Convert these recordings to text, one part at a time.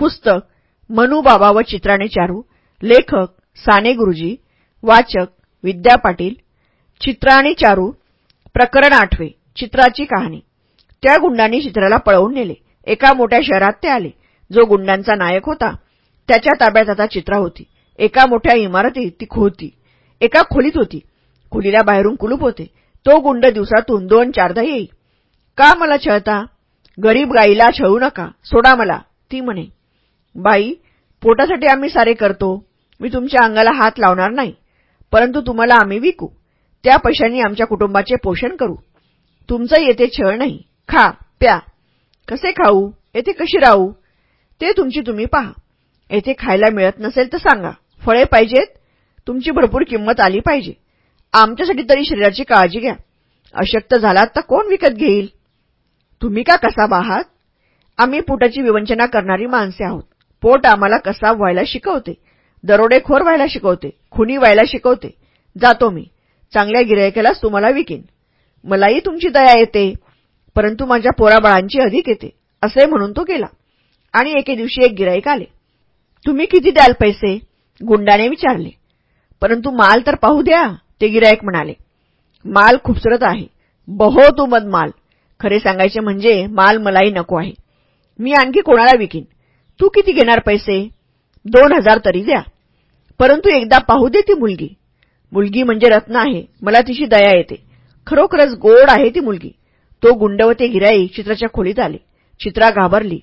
पुस्तक मनुबाबा व चित्राने चारू लेखक साने गुरुजी वाचक विद्या पाटील चित्राने चारू प्रकरण आठवे चित्राची कहाणी. त्या गुंडांनी चित्राला पळवून नेले. एका मोठ्या शहरात ते आले. जो गुंडांचा नायक होता त्याच्या ताब्यात आता चित्रा होती. एका मोठ्या इमारतीत ती होती एका खोलीत होती. खोलीला बाहेरून कुलूप होते. तो गुंड दिवसातून दोन चारदा येई. का मला छळता? गरीब गाईला छळू नका. सोडा मला ती म्हणे. बाई पोटासाठी आम्ही सारे करतो. मी तुमच्या अंगाला हात लावणार नाही. परंतु तुम्हाला आम्ही विकू. त्या पैशांनी आमच्या कुटुंबाचे पोषण करू. तुमचं येथे छळ नाही. खा प्या. कसे खाऊ? येथे कशी राहू? ते तुमची तुम्ही पहा. येथे खायला मिळत नसेल तर सांगा. फळे पाहिजेत? तुमची भरपूर किंमत आली पाहिजे. आमच्यासाठी तरी शरीराची काळजी घ्या. अशक्त झालात तर कोण विकत घेईल? तुम्ही का कसा आहात आम्ही पोटाची विवंचना करणारी माणसे आहोत. पोट आम्हाला कसा व्हायला शिकवते? दरोडेखोर व्हायला शिकवते खुनी व्हायला शिकवते. जातो मी. चांगल्या गिरायकालाच तुम्हाला विकीन. मलाही तुमची दया येते परंतु माझ्या पोराबाळांची अधिक येते असे म्हणून तो गेला. आणि एके दिवशी एक गिराईक आले. तुम्ही किती द्याल पैसे? गुंडाने विचारले. परंतु माल तर पाहू द्या ते गिरायक म्हणाले. माल खूपसरत आहे. बहुत उमद माल खरे सांगायचे म्हणजे माल मलाही नको आहे. मी आणखी कोणाला विकीन? तू किती घेणार पैसे? दोन हजार तरी द्या. परंतु एकदा पाहू दे ती मुलगी. मुलगी म्हणजे रत्न आहे. मला तिची दया येते. खरोखरच गोड आहे ती मुलगी. तो गुंडवते गिराई चित्राच्या खोलीत आले. चित्रा घाबरली.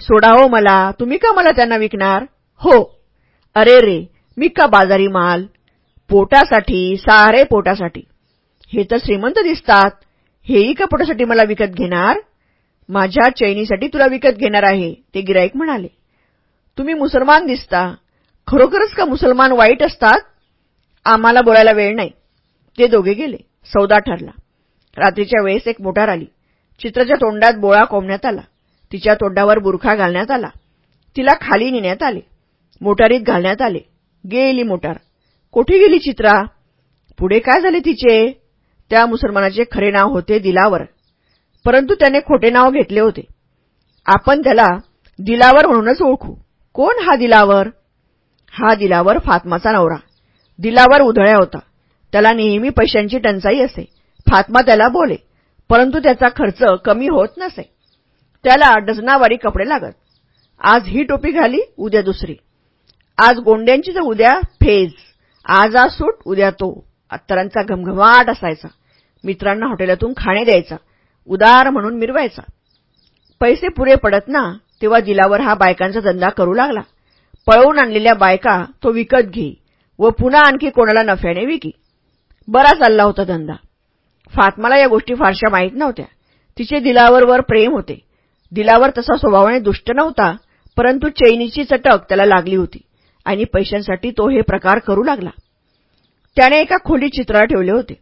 सोडा हो मला? तुम्ही का मला त्यांना विकणार? हो. अरे रे मी का बाजारी माल? पोटासाठी सारे पोटासाठी. हे तर श्रीमंत दिसतात. हेही का पोटासाठी मला विकत घेणार? माझ्या चैनीसाठी तुला विकत घेणार आहे. ते गिराईक म्हणाले. तुम्ही मुसलमान दिसता. खरोखरच का मुसलमान वाईट असतात? आम्हाला बोलायला वेळ नाही. ते दोघे गेले. सौदा ठरला. रात्रीच्या वेळेस एक मोटार आली. चित्राच्या तोंडात बोळा कोंबण्यात आला. तिच्या तोंडावर बुरखा घालण्यात आला. तिला खाली नेण्यात आले. मोटारीत घालण्यात आले. गेली मोटार. कोठे गेली चित्रा? पुढे काय झाले तिचे? त्या मुसलमानाचे खरे नाव होते दिलावर. परंतु त्याने खोटे नाव घेतले होते. आपण त्याला दिलावर म्हणूनच ओळखू. कोण हा दिलावर? हा दिलावर फातमाचा नवरा. दिलावर उधळ्या होता. त्याला नेहमी पैशांची टंचाई असे. फातमा त्याला बोले परंतु त्याचा खर्च कमी होत नसे. त्याला डझनावारी कपडे लागत. आज ही टोपी घाली उद्या दुसरी. आज गोंड्यांची तर उद्या फेज. आज आज सूट उद्या तो. अत्तरांचा घमघमाट असायचा. मित्रांना हॉटेलातून खाणे द्यायचा. उदार म्हणून मिरवायचा. पैसे पुरे पडत ना तेव्हा दिलावर हा बायकांचा धंदा करू लागला. पळवून आणलेल्या बायका तो विकत घेई व पुन्हा आणखी कोणाला नफ्याने विकी. बरा चालला होता धंदा. फातमाला या गोष्टी फारशा माहीत नव्हत्या. तिचे दिलावर वर प्रेम होते. दिलावर तसा स्वभावाने दुष्ट नव्हता परंतु चैनीची चटक त्याला लागली होती आणि पैशांसाठी तो हे प्रकार करू लागला. त्याने एका खोलीत चित्राला ठेवले होते.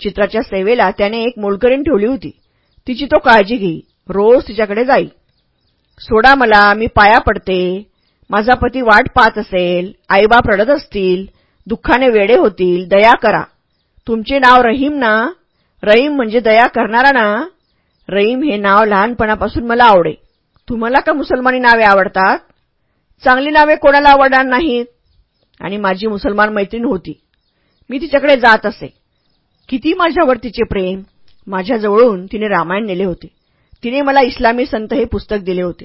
चित्राच्या सेवेला त्याने एक मोलकरीण ठेवली होती. तिची तो काळजी घेई रोज तिच्याकडे जाई. सोडा मला मी पाया पडते. माझा पती वाट पाहत असेल आईबाप रडत असतील दुःखाने वेडे होतील दया करा. तुमचे नाव रहीम ना? रहीम म्हणजे दया करणारा ना? रहीम हे नाव लहानपणापासून मला आवडे. तुम्हाला का मुसलमानी नावे आवडतात? चांगली नावे कोणाला आवडणार नाहीत? आणि माझी मुसलमान मैत्रीण होती. मी तिच्याकडे जात असे. किती माझ्यावर तिचे प्रेम? माझ्याजवळून तिने रामायण नेले होते. तिने मला इस्लामी संत हे पुस्तक दिले होते.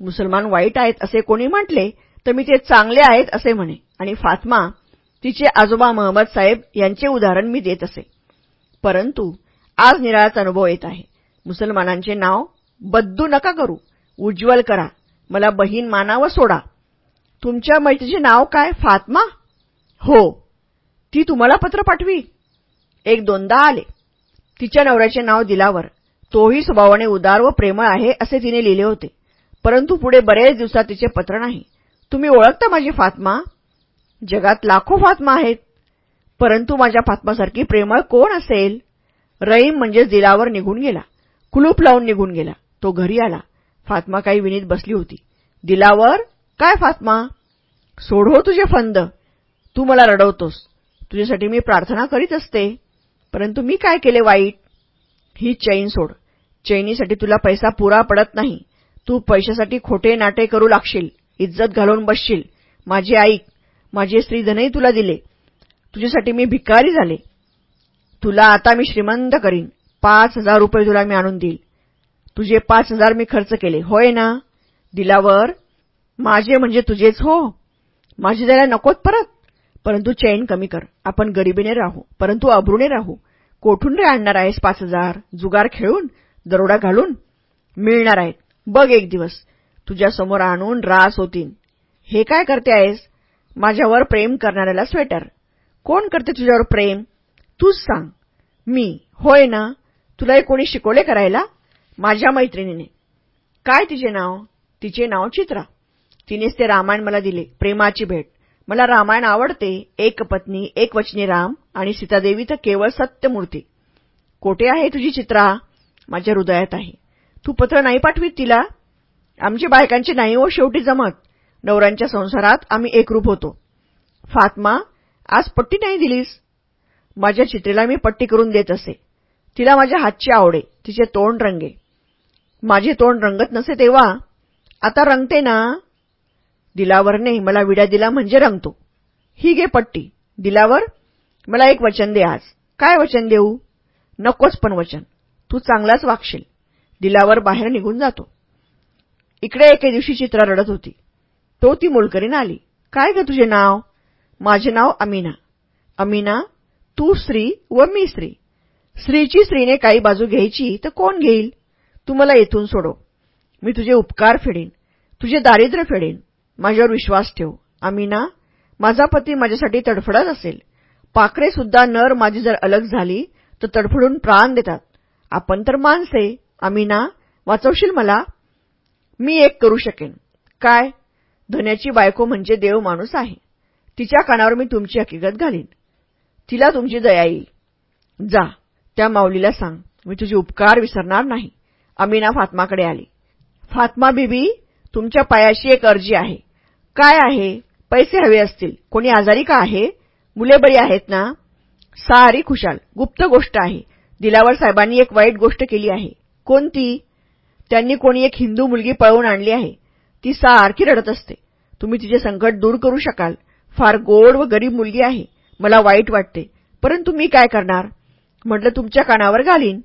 मुसलमान वाईट आहेत असे कोणी म्हटले तर मी ते चांगले आहेत असे म्हणे. आणि फातमा तिचे आजोबा महम्मद साहेब यांचे उदाहरण मी देत असे. परंतु आज निराळाच अनुभव येत आहे. मुसलमानांचे नाव बद्दू नका करू उज्ज्वल करा मला बहीण माना व सोडा. तुमच्या मैत्रीचे नाव काय फातमा? हो ती तुम्हाला पत्र पाठवी. एक दोनदा आले. तिच्या नवऱ्याचे नाव दिलावर. तोही स्वभावाने उदार व प्रेमळ आहे असे तिने लिहिले होते. परंतु पुढे बरेच दिवसात तिचे पत्र नाही. तुम्ही ओळखता माझी फातमा? जगात लाखो फातमा आहेत. परंतु माझ्या फातमासारखी प्रेमळ कोण असेल? रईम म्हणजेच दिलावर निघून गेला. कुलूप लावून निघून गेला. तो घरी आला. फातमा काही विनीत बसली होती. दिलावर? काय फातमा? सोडव तुझे फंद. तू मला रडवतोस. तुझ्यासाठी मी प्रार्थना करीत असते. परंतु मी काय केले वाईट? ही चैन सोड. चैनीसाठी तुला पैसा पुरा पडत नाही. तू पैशासाठी खोटे नाटे करू लागशील. इज्जत घालून बसशील. माझी ऐक माझे स्त्रीधनही तुला दिले. तुझ्यासाठी मी भिकारी झाले. तुला आता मी श्रीमंत करीन. पाच हजार रुपये तुला मी आणून देईल. तुझे पाच हजार मी खर्च केले. होय ना? दिलावर? माझे म्हणजे तुझेच हो. माझे द्यायला नकोत परत. परंतु चैन कमी कर. आपण गरिबीने राहू. परंतु अब्रूने राहू. कोठून रे आणणार आहेस पाच हजार? जुगार खेळून दरोडा घालून? मिळणार आहेत. बघ एक दिवस. तुझ्यासमोर आणून रास होतीन. हे काय करते आहेस? माझ्यावर प्रेम करणाऱ्याला स्वेटर. कोण करते तुझ्यावर प्रेम? तूच सांग. मी. होय ना? तुला कोणी शिकवले करायला? माझ्या मैत्रिणीने. काय तिचे नाव? तिचे नाव चित्रा. तिनेच ते रामायण मला दिले. प्रेमाची भेट. मला रामायण आवडते एक पत्नी एक वचनी राम आणि सीतादेवी तर केवळ सत्यमूर्ती. कोठे आहे तुझी चित्रा? माझ्या हृदयात आहे. तू पत्र नाही पाठवीत तिला? आमची बायकांची नाही हो शेवटी जमत. नवऱ्यांच्या संसारात आम्ही एकरूप होतो. फातमा आज पट्टी नाही दिलीस? माझ्या चित्रेला मी पट्टी करून देत असे. तिला माझ्या हातची आवडे तिचे तोंड रंगे. माझे तोंड रंगत नसे तेव्हा. आता रंगते ना? दिलावरने मला विडा दिला म्हणजे रंगतो. ही घे पट्टी. दिलावर मला एक वचन दे आज. काय वचन देऊ? नकोच पण वचन. तू चांगलाच वागशील. दिलावर बाहेर निघून जातो. इकडे एके दिवशी चित्रा रडत होती. तो ती मोलकरीन आली. काय ग तुझे नाव? माझे नाव अमीना. अमीना तू स्त्री व मी स्त्री. स्त्रीची स्त्रीने काही बाजू घ्यायची तर कोण घेईल? तू मला येथून सोडव. मी तुझे उपकार फेडेन. तुझे दारिद्र्य फेडेन. माझ्यावर विश्वास ठेव. अमीना माझा पती माझ्यासाठी तडफडत असेल. पाखरे सुद्धा नर माझी जर अलग झाली तर तडफडून प्राण देतात. आपण तर माणसे अमीना वाचवशील मला? मी एक करू शकेन. काय? धन्याची बायको म्हणजे देव माणूस आहे. तिच्या कानावर मी तुमची हकीकत घालीन. तिला तुमची दया येईल. जा त्या माऊलीला सांग. मी तुझे उपकार विसरणार नाही. अमीना फात्माकडे आली. फात्मा बीबी तुमच्या पायाशी एक अर्जी आहे. काय आहे? पैसे हवे असतील. कोणी आजारी का आहे? मुले बरी आहेत ना? सारी खुशाल. गुप्त गोष्ट आहे. दिलावर साहेबांनी एक वाईट गोष्ट केली आहे. कोणती? त्यांनी कोणी एक हिंदू मुलगी पळवून आणली आहे. ती सारखी रडत असते. तुम्ही तिचे संकट दूर करू शकाल. फार गोड व गरीब मुलगी आहे. मला वाईट वाटते. परंतु मी काय करणार? म्हटलं तुमच्या कानावर घालीन.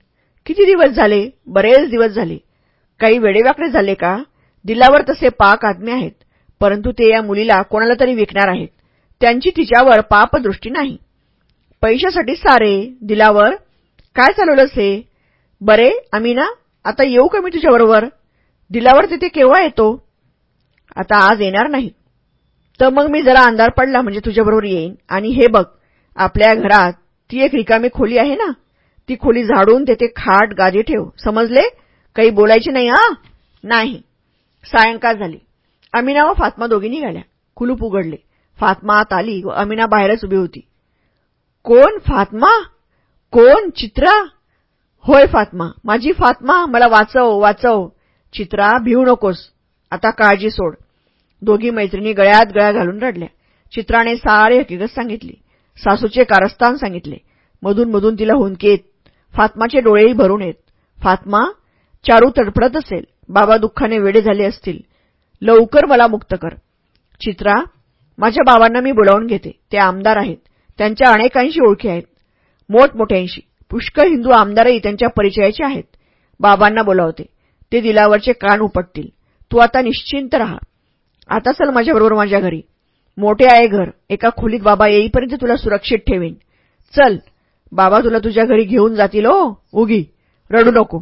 किती दिवस झाले? बरेच दिवस झाले. काही वेडेवाकडे झाले का? दिलावर तसे पाक आदमी आहेत. परंतु ते या मुलीला कोणाला तरी विकणार आहेत. त्यांची तिच्यावर पापदृष्टी नाही. पैशासाठी सारे दिलावर काय चालवलंस हे बरे अमीना आता येऊ का मी तुझ्याबरोबर? दिलावर तिथे केव्हा येतो? आता आज येणार नाही. तर मग मी जरा अंधार पडला म्हणजे तुझ्याबरोबर येईन. आणि हे बघ आपल्या घरात ती एक रिकामी खोली आहे ना? ती खोली झाडून तेथे खाट गादी ठेव. समजले? काही बोलायचे नाही हा? नाही. सायंकाळ झाली. अमिना व फात्मा दोघी निघाल्या. कुलूप उघडले. फात्मा आत आली व अमिना बाहेरच उभी होती. कोण फातमा? कोण चित्रा? होय फातमा माझी फात्मा मला वाचव वाचव. चित्रा भिवू नकोस. आता काळजी सोड. दोघी मैत्रिणी गळ्यात गळ्या घालून रडल्या. चित्राने सारे हकीकत सांगितली. सासूचे कारस्थान सांगितले. मधून मधून तिला हुंदकेत फातमाचे डोळेही भरून येत. फात्मा चारू तडफडत असेल. बाबा दुःखाने वेडे झाले असतील. लवकर मला मुक्त कर. चित्रा माझ्या बाबांना मी बोलावून घेते. ते आमदार आहेत. त्यांच्या अनेकांशी ओळखी आहेत. मोठमोठ्यांशी पुष्कळ हिंदू आमदारही त्यांच्या परिचयाचे आहेत. बाबांना बोलावते. ते दिलावरचे कान उपटतील. तू आता निश्चिंत राहा. आता चल माझ्याबरोबर माझ्या घरी. मोठे आहे घर. एका खोलीत बाबा येईपर्यंत तुला सुरक्षित ठेवेन. चल. बाबा तुला तुझ्या घरी घेऊन जातील ओ उगी. रडू नको.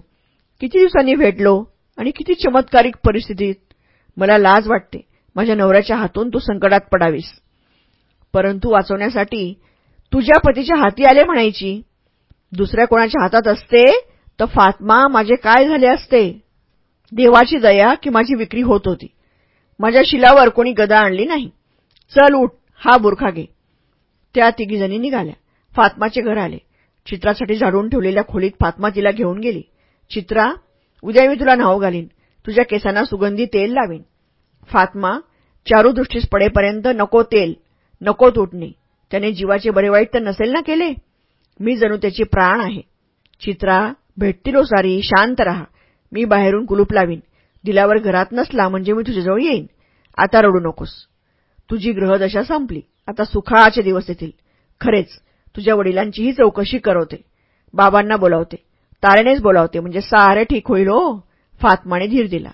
किती दिवसांनी भेटलो आणि किती चमत्कारिक परिस्थितीत. मला लाज वाटते. माझ्या नवऱ्याच्या हातून तू संकटात पडावीस. परंतु वाचवण्यासाठी तुझ्या पतीच्या हाती आले म्हणायची. दुसऱ्या कोणाच्या हातात असते तर फातमा माझे काय झाले असते? देवाची दया की माझी विक्री होत होती. माझ्या शिलावर कोणी गदा आणली नाही. चल उठ हा बुरखा घे. त्या तिघीजणी निघाल्या. फातमाचे घर आले. चित्रासाठी झाडून ठेवलेल्या खोलीत फातमा तिला घेऊन गेली. चित्रा उद्या मी तुला नाव घालीन. तुझ्या केसांना सुगंधी तेल लावीन. फात्मा चारुदृष्टीस पडेपर्यंत नको तेल नको तुटणे त्याने जीवाचे बरे वाईट तर नसेल ना केले? मी जणू त्याची प्राण आहे. चित्रा भेटतील सारी शांत रहा. मी बाहेरून कुलूप लावीन. दिल्यावर घरात नसला म्हणजे मी तुझ्याजवळ येईन. आता रडू नकोस. तुझी ग्रहदशा संपली. आता सुखाचे दिवस येतील. खरेच तुझ्या वडिलांचीही चौकशी करवते. बाबांना बोलावते. तारेनेच बोलावते. म्हणजे सारे ठीक होईल हो फातमाने धीर दिला.